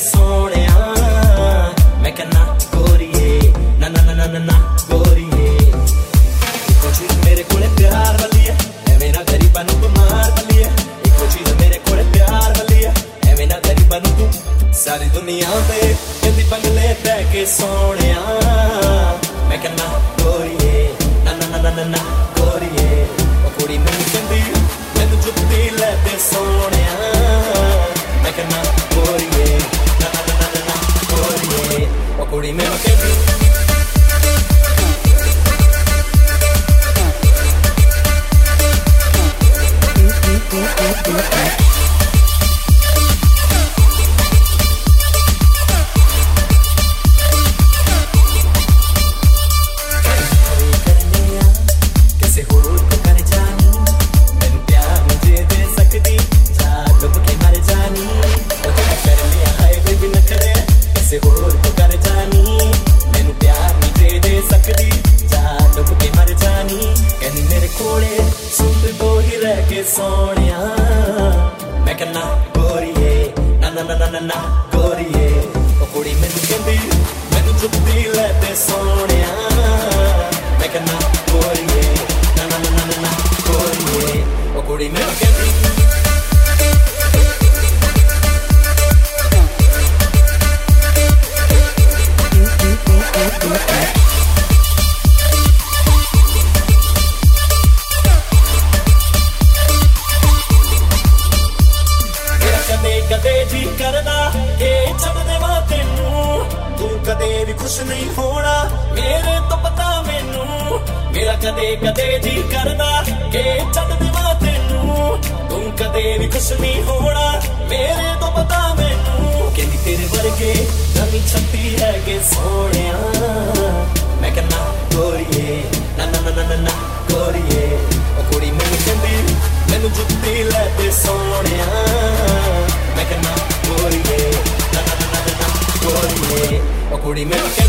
ਸੋਹਣਿਆ। ਮੈਂ ਕਹਿੰਦਾ ਗੋਰੀਏ, ਨਾ ਨਾ ਨਾ ਨਾ ਨਾ ਗੋਰੀਏ। ਇੱਕੋ ਚੀਜ਼ ਮੇਰੇ ਕੋਲੇ ਪਿਆਰ ਵਾਲੀ ਹੈ ਐਵੇਂ ਨਾ ਗਰੀਬਾਂ ਨੂੰ ਬਿਮਾਰ ਵਾਲੀ ਹੈ ਇੱਕੋ ਚੀਜ਼ ਮੇਰੇ ਕੋਲੇ ਪਿਆਰ ਵਾਲੀ ਹੈ ਐਵੇਂ ਨਾ ਗਰੀਬਾਂ ਨੂੰ ਤੂੰ ਸਾਰੀ ਦੁਨੀਆ ਤੇ ਕਹਿੰਦੀ ਬੰਗਲੇ ਬਹਿ ਕੇ ਸੋਹਣਿਆ। ਮੈਂ ਕਹਿੰਦਾ ਗੋਰੀਏ, ਨਾ ਨਾ ਨਾ ਨਾ ਨਾ ਗੋਰੀਏ। ਉਹ ਕੁੜੀ ਮੈਨੂੰ ਕਹਿੰਦੀ, ਮੈਨੂੰ ਜੁੱਤੀ ਲੈ ਤੇ ਸੋਹਣਿਆ। ਮੈਂ ਕਹਿੰਦਾ ਉਹ ਸੋਹਣਿਆ। ਮੈਂ ਕਹਿੰਦਾ ਗੋਰੀਏ ਨਾ ਨਾ ਨਾ ਨਾ ਨਾ ਕਦੇ ਜੀ ਕਰਦਾ ਕਿ ਛੱਡ ਦੇਵਾਂ ਤੈਨੂੰ। ਤੂੰ ਕਦੇ ਵੀ ਖੁਸ਼ ਨਹੀਂ ਹੋਣਾ, ਮੇਰੇ ਤੋਂ ਪਤਾ ਮੈਨੂੰ। ਮੇਰਾ ਕਦੇ ਕਦੇ ਜੀ ਕਰਦਾ ਕਿ ਛੱਡ ਦੇਵਾਂ ਤੈਨੂੰ। ਤੂੰ ਕਦੇ ਵੀ ਖੁਸ਼ ਨਹੀਂ ਹੋਣਾ, ਮੇਰੇ ਤੋਂ ਪਤਾ ਮੈਨੂੰ। ਕਹਿੰਦੀ ਤੇਰੇ ਵਰਗੇ ਨਵੀਂ ਛੱਤੀ ਹੈਗੇ ਸੋਹਣਿਆ। ਮੈਂ ਕਹਿੰਦਾ, ਗੋਰੀਏ, ਨਾ ਨਾ ਨਾ ਨਾ ਨਾ ਗੋਰੀਏ। ਉਹ ਕੁੜੀ ਮੈਨੂੰ ਕਹਿੰਦੀ, ਮੈਨੂੰ ਜੁੱਤੀ ਲੈ ਤੇ ਸੋ। ਮੈਂ ਕਹਿੰਦਾ